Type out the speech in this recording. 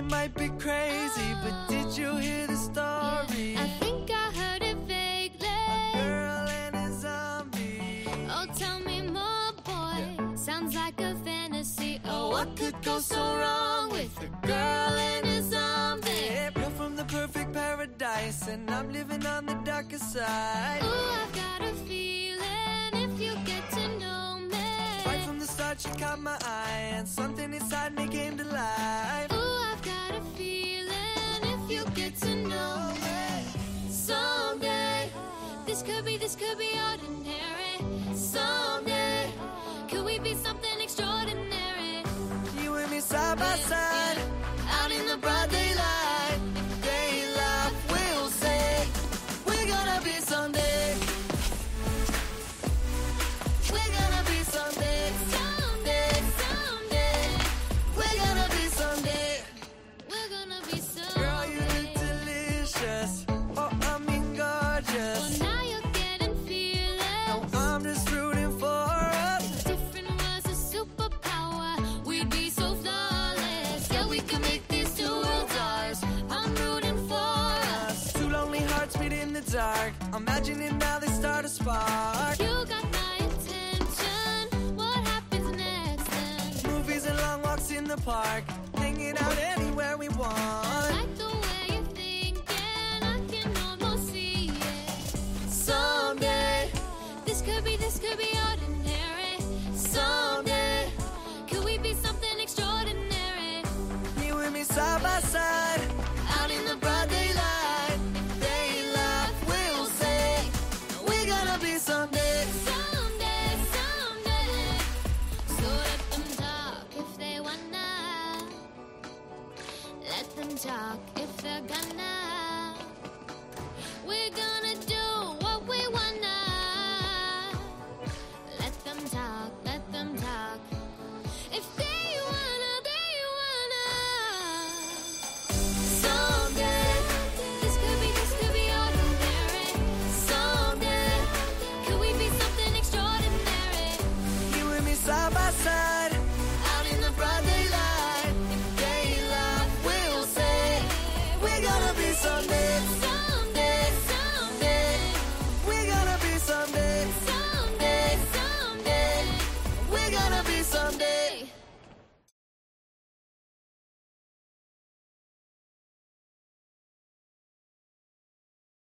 it might be crazy, but did you hear the story? I think I heard it vaguely. A girl and a zombie. Oh, tell me more, boy. Sounds like a fantasy. Oh, oh what could go so wrong with a girl and a zombie? Yeah, You're from the perfect paradise, and I'm living on the darker side. Ooh, I've got a feeling if you get to know me. Right from the start, she caught my eye, and something inside me came to life. This could be, this could be ordinary. Someday, could we be something extraordinary? You and me side by side, meet in the dark. Imagining now they start a spark. You got my attention. What happens next then? Movies and long walks in the park. Hanging out anywhere we want. Talk if they're gonna.